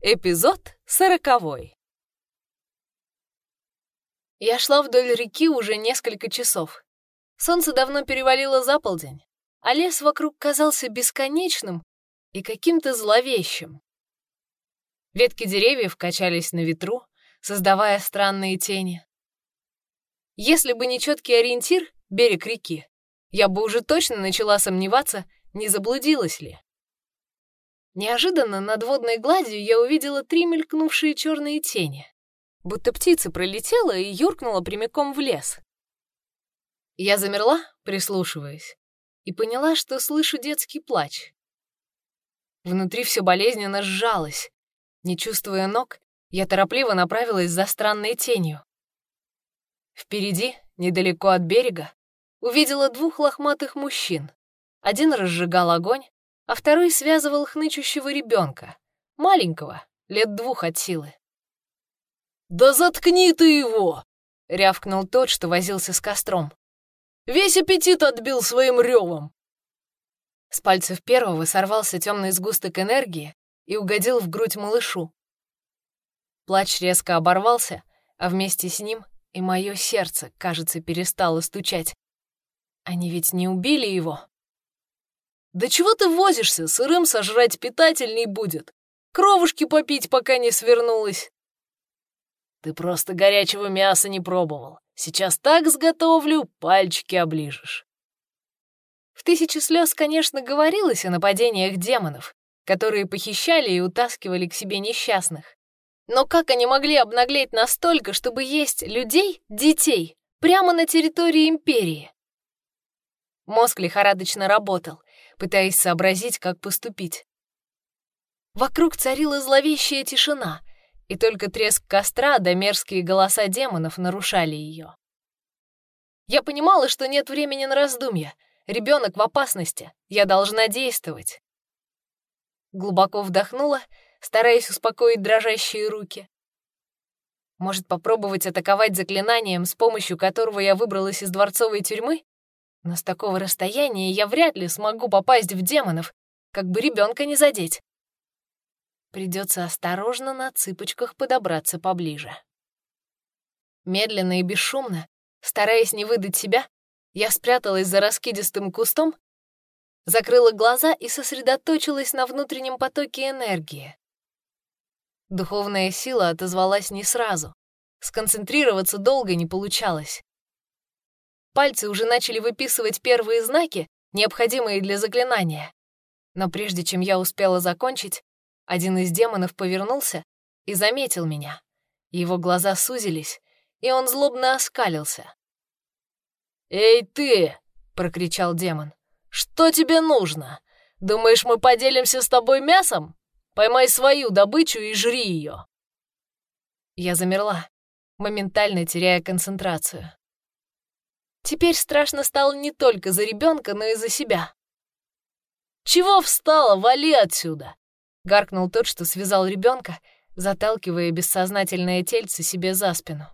Эпизод сороковой. Я шла вдоль реки уже несколько часов. Солнце давно перевалило за полдень, а лес вокруг казался бесконечным и каким-то зловещим. Ветки деревьев качались на ветру, создавая странные тени. Если бы не четкий ориентир — берег реки, я бы уже точно начала сомневаться, не заблудилась ли. Неожиданно над водной гладью я увидела три мелькнувшие черные тени. Будто птица пролетела и юркнула прямиком в лес. Я замерла, прислушиваясь, и поняла, что слышу детский плач. Внутри все болезненно сжалось. Не чувствуя ног, я торопливо направилась за странной тенью. Впереди, недалеко от берега, увидела двух лохматых мужчин. Один разжигал огонь, а второй связывал хнычущего ребенка, маленького, лет двух от силы. «Да заткни ты его!» — рявкнул тот, что возился с костром. «Весь аппетит отбил своим ревом!» С пальцев первого сорвался темный сгусток энергии и угодил в грудь малышу. Плач резко оборвался, а вместе с ним и мое сердце, кажется, перестало стучать. Они ведь не убили его. «Да чего ты возишься? Сырым сожрать питательней будет. Кровушки попить, пока не свернулась». «Ты просто горячего мяса не пробовал. Сейчас так сготовлю, пальчики оближешь». В «Тысяче слез», конечно, говорилось о нападениях демонов, которые похищали и утаскивали к себе несчастных. Но как они могли обнаглеть настолько, чтобы есть людей, детей, прямо на территории Империи? Мозг лихорадочно работал, пытаясь сообразить, как поступить. Вокруг царила зловещая тишина, и только треск костра да мерзкие голоса демонов нарушали ее. Я понимала, что нет времени на раздумья. Ребенок в опасности. Я должна действовать. Глубоко вдохнула, стараясь успокоить дрожащие руки. Может, попробовать атаковать заклинанием, с помощью которого я выбралась из дворцовой тюрьмы? Но с такого расстояния я вряд ли смогу попасть в демонов, как бы ребенка не задеть. Придется осторожно на цыпочках подобраться поближе. Медленно и бесшумно, стараясь не выдать себя, я спряталась за раскидистым кустом, закрыла глаза и сосредоточилась на внутреннем потоке энергии. Духовная сила отозвалась не сразу. Сконцентрироваться долго не получалось. Пальцы уже начали выписывать первые знаки, необходимые для заклинания. Но прежде чем я успела закончить, один из демонов повернулся и заметил меня. Его глаза сузились, и он злобно оскалился. «Эй, ты!» — прокричал демон. «Что тебе нужно? Думаешь, мы поделимся с тобой мясом? Поймай свою добычу и жри ее!» Я замерла, моментально теряя концентрацию. Теперь страшно стало не только за ребенка, но и за себя. «Чего встала? Вали отсюда!» — гаркнул тот, что связал ребенка, заталкивая бессознательное тельце себе за спину.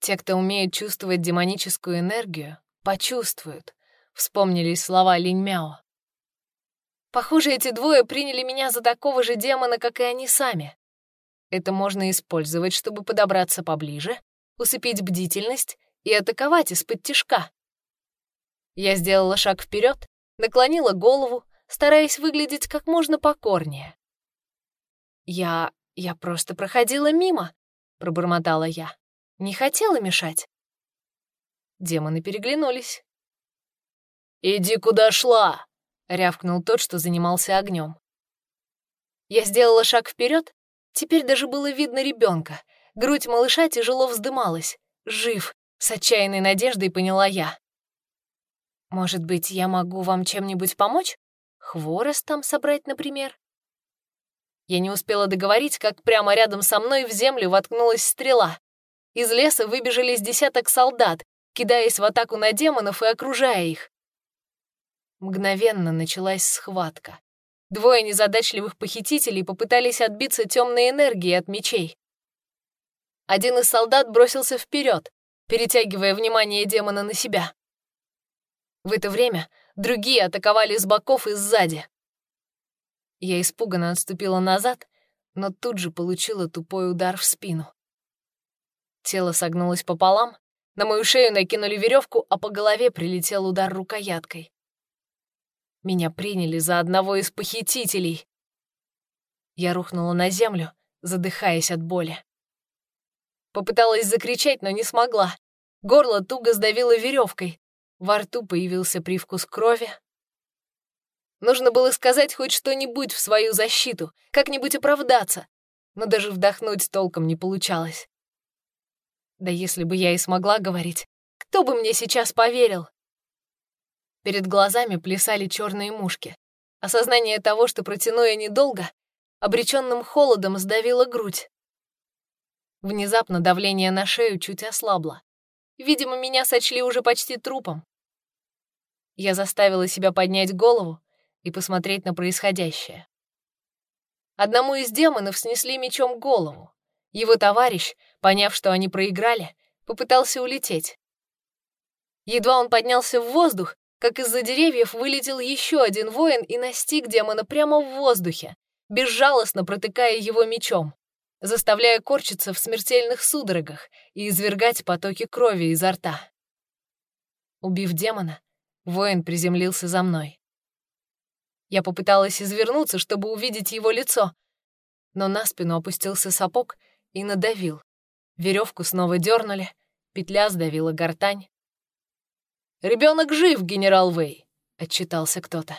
Те, кто умеет чувствовать демоническую энергию, почувствуют, вспомнились слова Линь Мяо. Похоже, эти двое приняли меня за такого же демона, как и они сами. Это можно использовать, чтобы подобраться поближе, усыпить бдительность и атаковать из-под тишка. Я сделала шаг вперед, наклонила голову, стараясь выглядеть как можно покорнее. «Я... я просто проходила мимо», — пробормотала я. «Не хотела мешать». Демоны переглянулись. «Иди куда шла!» — рявкнул тот, что занимался огнем. Я сделала шаг вперед. Теперь даже было видно ребенка. Грудь малыша тяжело вздымалась. Жив. С отчаянной надеждой поняла я. «Может быть, я могу вам чем-нибудь помочь? Хворост там собрать, например?» Я не успела договорить, как прямо рядом со мной в землю воткнулась стрела. Из леса выбежали с десяток солдат, кидаясь в атаку на демонов и окружая их. Мгновенно началась схватка. Двое незадачливых похитителей попытались отбиться темной энергией от мечей. Один из солдат бросился вперед, перетягивая внимание демона на себя. В это время другие атаковали с боков и сзади. Я испуганно отступила назад, но тут же получила тупой удар в спину. Тело согнулось пополам, на мою шею накинули веревку, а по голове прилетел удар рукояткой. Меня приняли за одного из похитителей. Я рухнула на землю, задыхаясь от боли. Попыталась закричать, но не смогла. Горло туго сдавило веревкой. Во рту появился привкус крови. Нужно было сказать хоть что-нибудь в свою защиту, как-нибудь оправдаться, но даже вдохнуть толком не получалось. Да если бы я и смогла говорить, кто бы мне сейчас поверил? Перед глазами плясали черные мушки. Осознание того, что протяну я недолго, обреченным холодом сдавило грудь. Внезапно давление на шею чуть ослабло. Видимо, меня сочли уже почти трупом. Я заставила себя поднять голову и посмотреть на происходящее. Одному из демонов снесли мечом голову. Его товарищ, поняв, что они проиграли, попытался улететь. Едва он поднялся в воздух, как из-за деревьев вылетел еще один воин и настиг демона прямо в воздухе, безжалостно протыкая его мечом, заставляя корчиться в смертельных судорогах и извергать потоки крови изо рта. Убив демона, воин приземлился за мной. Я попыталась извернуться, чтобы увидеть его лицо, но на спину опустился сапог и надавил. Веревку снова дернули, петля сдавила гортань. «Ребенок жив, генерал Вэй», — отчитался кто-то.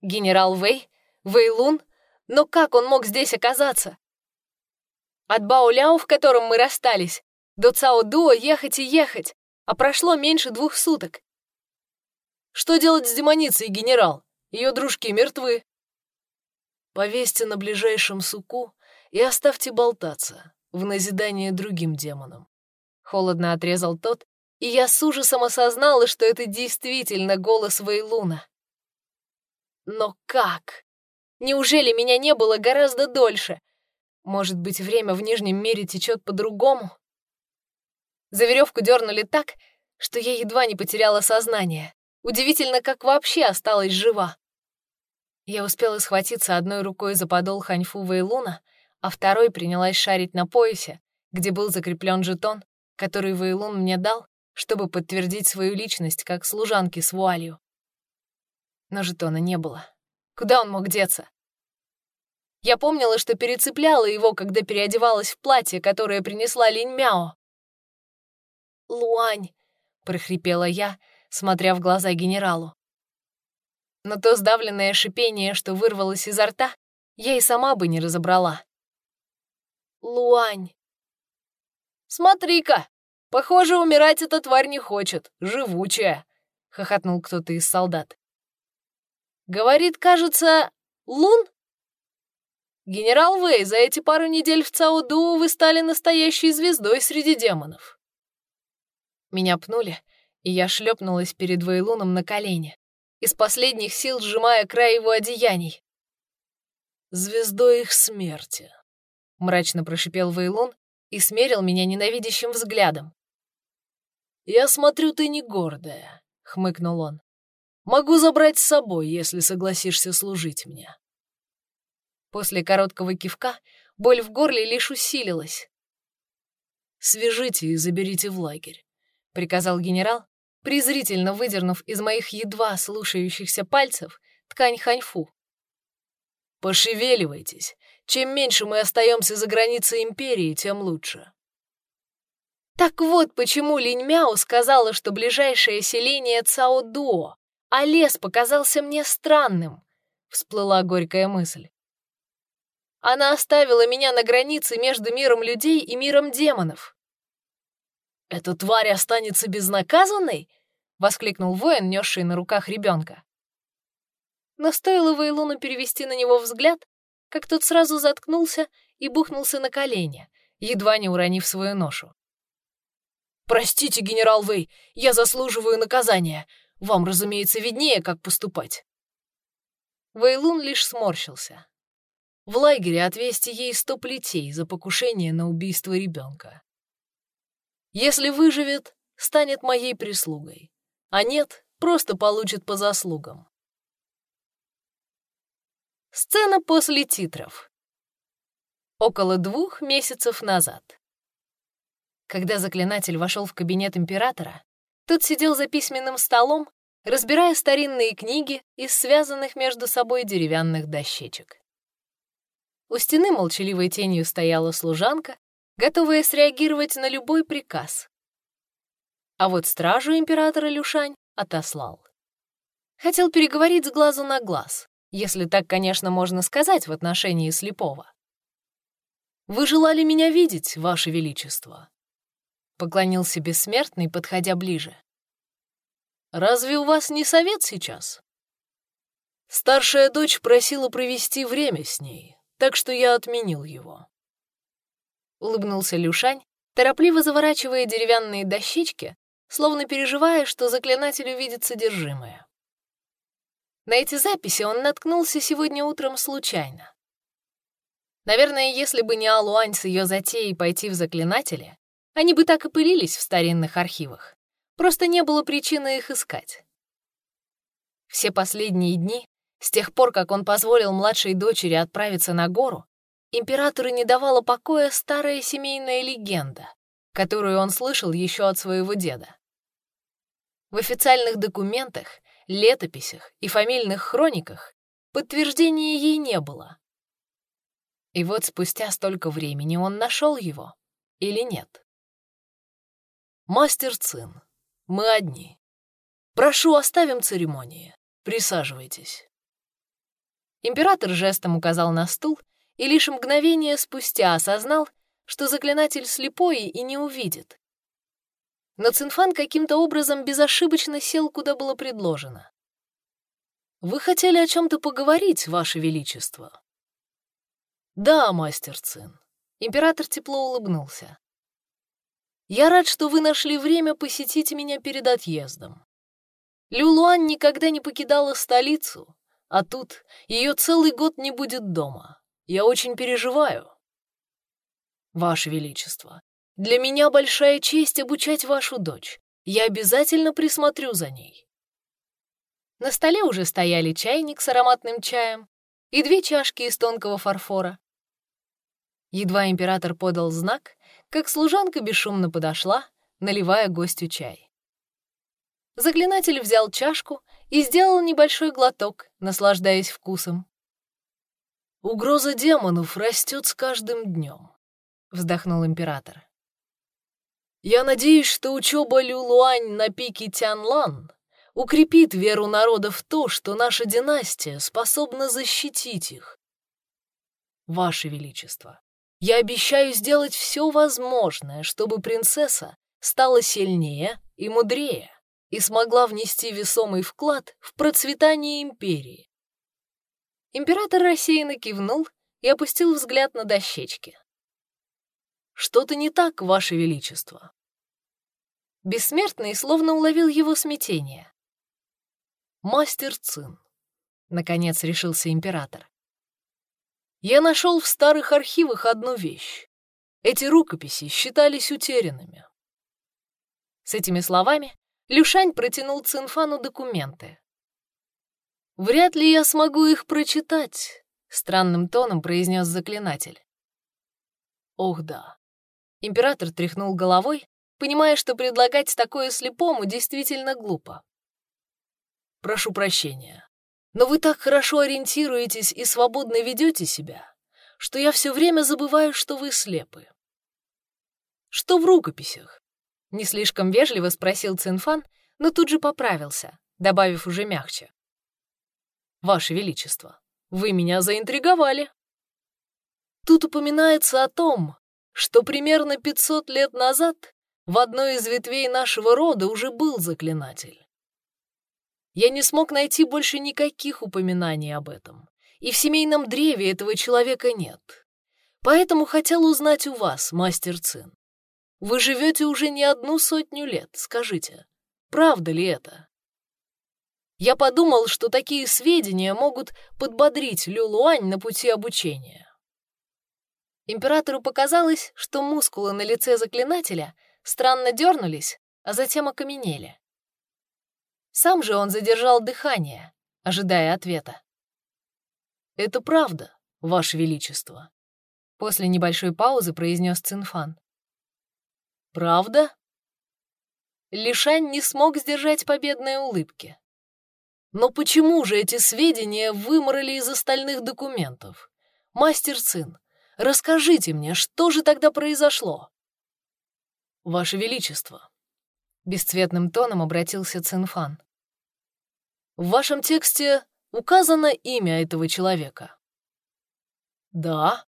«Генерал Вэй? Вэйлун? Но как он мог здесь оказаться?» От Бауляу, в котором мы расстались, до Цао-Дуо ехать и ехать, а прошло меньше двух суток. Что делать с демоницей, генерал? Ее дружки мертвы. Повесьте на ближайшем суку и оставьте болтаться в назидание другим демонам. Холодно отрезал тот, и я с ужасом осознала, что это действительно голос Вейлуна. Но как? Неужели меня не было гораздо дольше? Может быть, время в Нижнем мире течет по-другому? За веревку дернули так, что я едва не потеряла сознание. Удивительно, как вообще осталась жива. Я успела схватиться одной рукой за подол Ханьфу Вейлуна, а второй принялась шарить на поясе, где был закреплен жетон, который Вейлун мне дал, чтобы подтвердить свою личность как служанки с вуалью. Но жетона не было. Куда он мог деться? Я помнила, что перецепляла его, когда переодевалась в платье, которое принесла Линь Мяо. «Луань!» — прохрипела я, смотря в глаза генералу. Но то сдавленное шипение, что вырвалось изо рта, я и сама бы не разобрала. «Луань!» «Смотри-ка!» «Похоже, умирать эта тварь не хочет, живучая», — хохотнул кто-то из солдат. «Говорит, кажется, Лун?» «Генерал Вэй, за эти пару недель в Цауду вы стали настоящей звездой среди демонов». Меня пнули, и я шлепнулась перед Вейлуном на колени, из последних сил сжимая край его одеяний. «Звездой их смерти», — мрачно прошипел Вейлун и смерил меня ненавидящим взглядом. «Я смотрю, ты не гордая», — хмыкнул он. «Могу забрать с собой, если согласишься служить мне». После короткого кивка боль в горле лишь усилилась. «Свяжите и заберите в лагерь», — приказал генерал, презрительно выдернув из моих едва слушающихся пальцев ткань ханьфу. «Пошевеливайтесь. Чем меньше мы остаемся за границей империи, тем лучше». Так вот, почему Линь Мяо сказала, что ближайшее селение Цао-Дуо, а лес показался мне странным, всплыла горькая мысль. Она оставила меня на границе между миром людей и миром демонов. «Эта тварь останется безнаказанной?» — воскликнул воин, несший на руках ребенка. Но стоило Вейлуну перевести на него взгляд, как тот сразу заткнулся и бухнулся на колени, едва не уронив свою ношу. «Простите, генерал Вэй, я заслуживаю наказания. Вам, разумеется, виднее, как поступать». Вэйлун лишь сморщился. В лагере отвесьте ей сто плетей за покушение на убийство ребенка. Если выживет, станет моей прислугой, а нет, просто получит по заслугам. Сцена после титров. около двух месяцев назад. Когда заклинатель вошел в кабинет императора, тот сидел за письменным столом, разбирая старинные книги из связанных между собой деревянных дощечек. У стены молчаливой тенью стояла служанка, готовая среагировать на любой приказ. А вот стражу императора Люшань отослал. Хотел переговорить с глазу на глаз, если так, конечно, можно сказать в отношении слепого. «Вы желали меня видеть, Ваше Величество?» Поклонился бессмертный, подходя ближе. «Разве у вас не совет сейчас?» Старшая дочь просила провести время с ней, так что я отменил его. Улыбнулся Люшань, торопливо заворачивая деревянные дощечки, словно переживая, что заклинатель увидит содержимое. На эти записи он наткнулся сегодня утром случайно. Наверное, если бы не Алуань с ее затеей пойти в заклинатели, они бы так и пылились в старинных архивах. Просто не было причины их искать. Все последние дни, с тех пор, как он позволил младшей дочери отправиться на гору, императору не давала покоя старая семейная легенда, которую он слышал еще от своего деда. В официальных документах летописях и фамильных хрониках подтверждения ей не было. И вот спустя столько времени он нашел его или нет? «Мастер Цин, мы одни. Прошу, оставим церемонии. Присаживайтесь». Император жестом указал на стул и лишь мгновение спустя осознал, что заклинатель слепой и не увидит, но Цинфан каким-то образом безошибочно сел, куда было предложено. «Вы хотели о чем-то поговорить, Ваше Величество?» «Да, мастер Цин». Император тепло улыбнулся. «Я рад, что вы нашли время посетить меня перед отъездом. Люлуан никогда не покидала столицу, а тут ее целый год не будет дома. Я очень переживаю». «Ваше Величество, для меня большая честь обучать вашу дочь. Я обязательно присмотрю за ней». На столе уже стояли чайник с ароматным чаем и две чашки из тонкого фарфора. Едва император подал знак, как служанка бесшумно подошла, наливая гостю чай. Заклинатель взял чашку и сделал небольшой глоток, наслаждаясь вкусом. «Угроза демонов растет с каждым днем», — вздохнул император. Я надеюсь, что учеба Люлуань на пике Тянлан укрепит веру народа в то, что наша династия способна защитить их. Ваше Величество, я обещаю сделать все возможное, чтобы принцесса стала сильнее и мудрее и смогла внести весомый вклад в процветание империи. Император рассеянно кивнул и опустил взгляд на дощечки. Что-то не так, Ваше Величество. Бессмертный словно уловил его смятение. Мастер Цин. Наконец решился император. Я нашел в старых архивах одну вещь. Эти рукописи считались утерянными. С этими словами Люшань протянул Цинфану документы. «Вряд ли я смогу их прочитать», — странным тоном произнес заклинатель. «Ох да, Император тряхнул головой, понимая, что предлагать такое слепому действительно глупо. «Прошу прощения, но вы так хорошо ориентируетесь и свободно ведете себя, что я все время забываю, что вы слепы». «Что в рукописях?» — не слишком вежливо спросил Цинфан, но тут же поправился, добавив уже мягче. «Ваше Величество, вы меня заинтриговали». Тут упоминается о том, что примерно 500 лет назад в одной из ветвей нашего рода уже был заклинатель. Я не смог найти больше никаких упоминаний об этом, и в семейном древе этого человека нет. Поэтому хотел узнать у вас, мастер Цин. Вы живете уже не одну сотню лет, скажите, правда ли это? Я подумал, что такие сведения могут подбодрить Люлуань на пути обучения. Императору показалось, что мускулы на лице заклинателя странно дернулись, а затем окаменели. Сам же он задержал дыхание, ожидая ответа. «Это правда, Ваше Величество. После небольшой паузы произнес Цинфан. «Правда?» Лишань не смог сдержать победной улыбки. «Но почему же эти сведения выморали из остальных документов? Мастер Цин, расскажите мне, что же тогда произошло?» «Ваше Величество», — бесцветным тоном обратился Цинфан. «В вашем тексте указано имя этого человека?» «Да».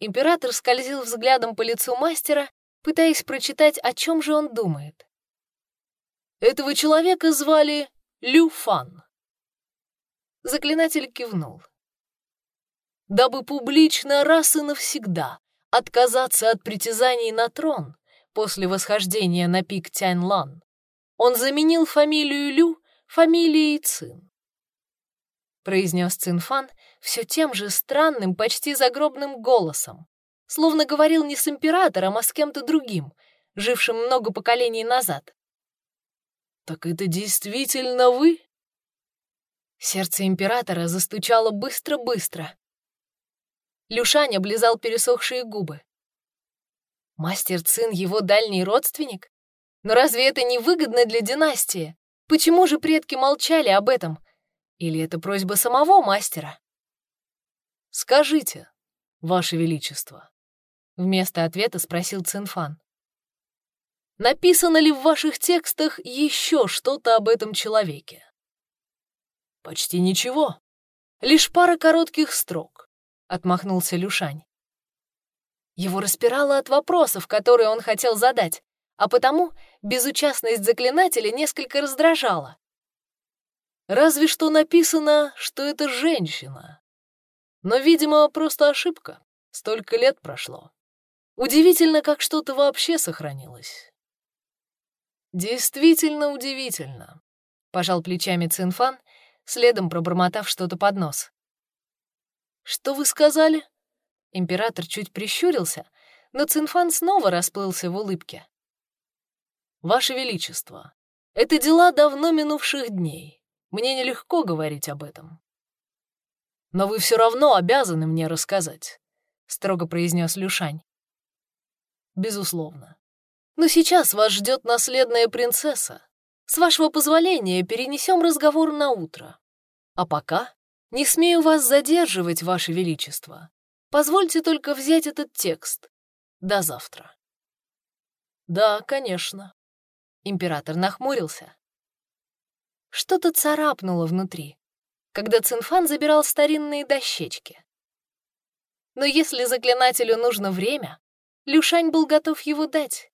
Император скользил взглядом по лицу мастера, пытаясь прочитать, о чем же он думает. Этого человека звали Лю Фан. Заклинатель кивнул. Дабы публично раз и навсегда отказаться от притязаний на трон после восхождения на пик Тяньлан, он заменил фамилию Лю фамилией Цин. Произнес Цинфан все тем же странным, почти загробным голосом, словно говорил не с императором, а с кем-то другим, жившим много поколений назад. «Так это действительно вы?» Сердце императора застучало быстро-быстро. Люшань облизал пересохшие губы. Мастер Цин его дальний родственник? Но разве это не выгодно для династии? Почему же предки молчали об этом? Или это просьба самого мастера? «Скажите, Ваше Величество», — вместо ответа спросил Цинфан. Написано ли в ваших текстах еще что-то об этом человеке? Почти ничего. Лишь пара коротких строк, отмахнулся Люшань. Его распирало от вопросов, которые он хотел задать, а потому безучастность заклинателя несколько раздражала. Разве что написано, что это женщина. Но, видимо, просто ошибка. Столько лет прошло. Удивительно, как что-то вообще сохранилось. «Действительно удивительно», — пожал плечами Цинфан, следом пробормотав что-то под нос. «Что вы сказали?» Император чуть прищурился, но Цинфан снова расплылся в улыбке. «Ваше Величество, это дела давно минувших дней. Мне нелегко говорить об этом. Но вы все равно обязаны мне рассказать», — строго произнес Люшань. «Безусловно. Но сейчас вас ждет наследная принцесса. С вашего позволения перенесем разговор на утро. А пока не смею вас задерживать, ваше величество. Позвольте только взять этот текст. До завтра. Да, конечно. Император нахмурился. Что-то царапнуло внутри, когда Цинфан забирал старинные дощечки. Но если заклинателю нужно время, Люшань был готов его дать.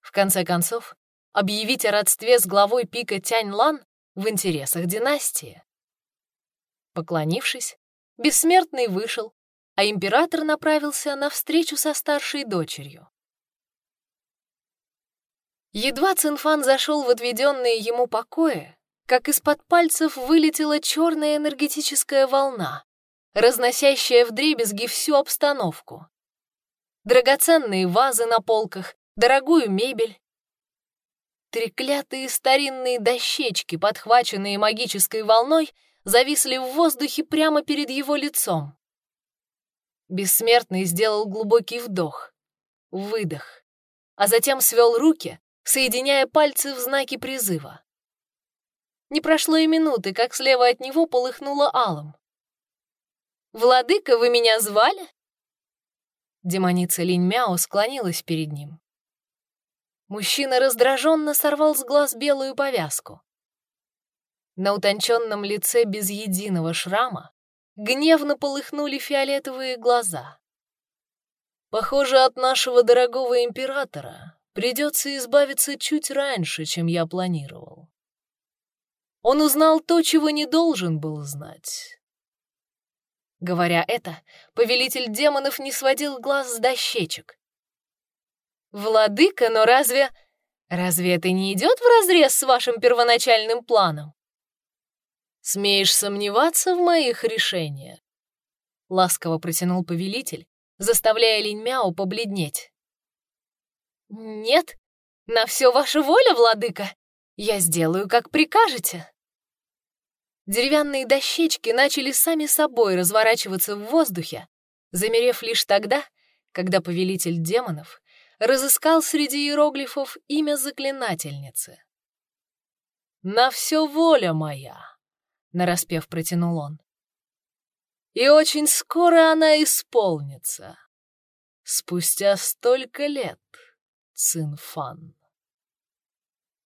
В конце концов, объявить о родстве с главой пика Тянь-Лан в интересах династии. Поклонившись, бессмертный вышел, а император направился на встречу со старшей дочерью. Едва Цинфан зашел в отведенные ему покои, как из-под пальцев вылетела черная энергетическая волна, разносящая вдребезги всю обстановку. Драгоценные вазы на полках, дорогую мебель. Треклятые старинные дощечки, подхваченные магической волной, зависли в воздухе прямо перед его лицом. Бессмертный сделал глубокий вдох, выдох, а затем свел руки, соединяя пальцы в знаке призыва. Не прошло и минуты, как слева от него полыхнуло алым. «Владыка, вы меня звали?» Демоница Линь Мяо склонилась перед ним. Мужчина раздраженно сорвал с глаз белую повязку. На утонченном лице без единого шрама гневно полыхнули фиолетовые глаза. «Похоже, от нашего дорогого императора придется избавиться чуть раньше, чем я планировал. Он узнал то, чего не должен был знать». Говоря это, повелитель демонов не сводил глаз с дощечек, «Владыка, но разве... Разве это не идет вразрез с вашим первоначальным планом?» «Смеешь сомневаться в моих решениях?» Ласково протянул повелитель, заставляя Линь Мяо побледнеть. «Нет, на все ваша воля, владыка. Я сделаю, как прикажете». Деревянные дощечки начали сами собой разворачиваться в воздухе, замерев лишь тогда, когда повелитель демонов разыскал среди иероглифов имя заклинательницы. «На все воля моя!» — нараспев протянул он. «И очень скоро она исполнится. Спустя столько лет, Цинфан».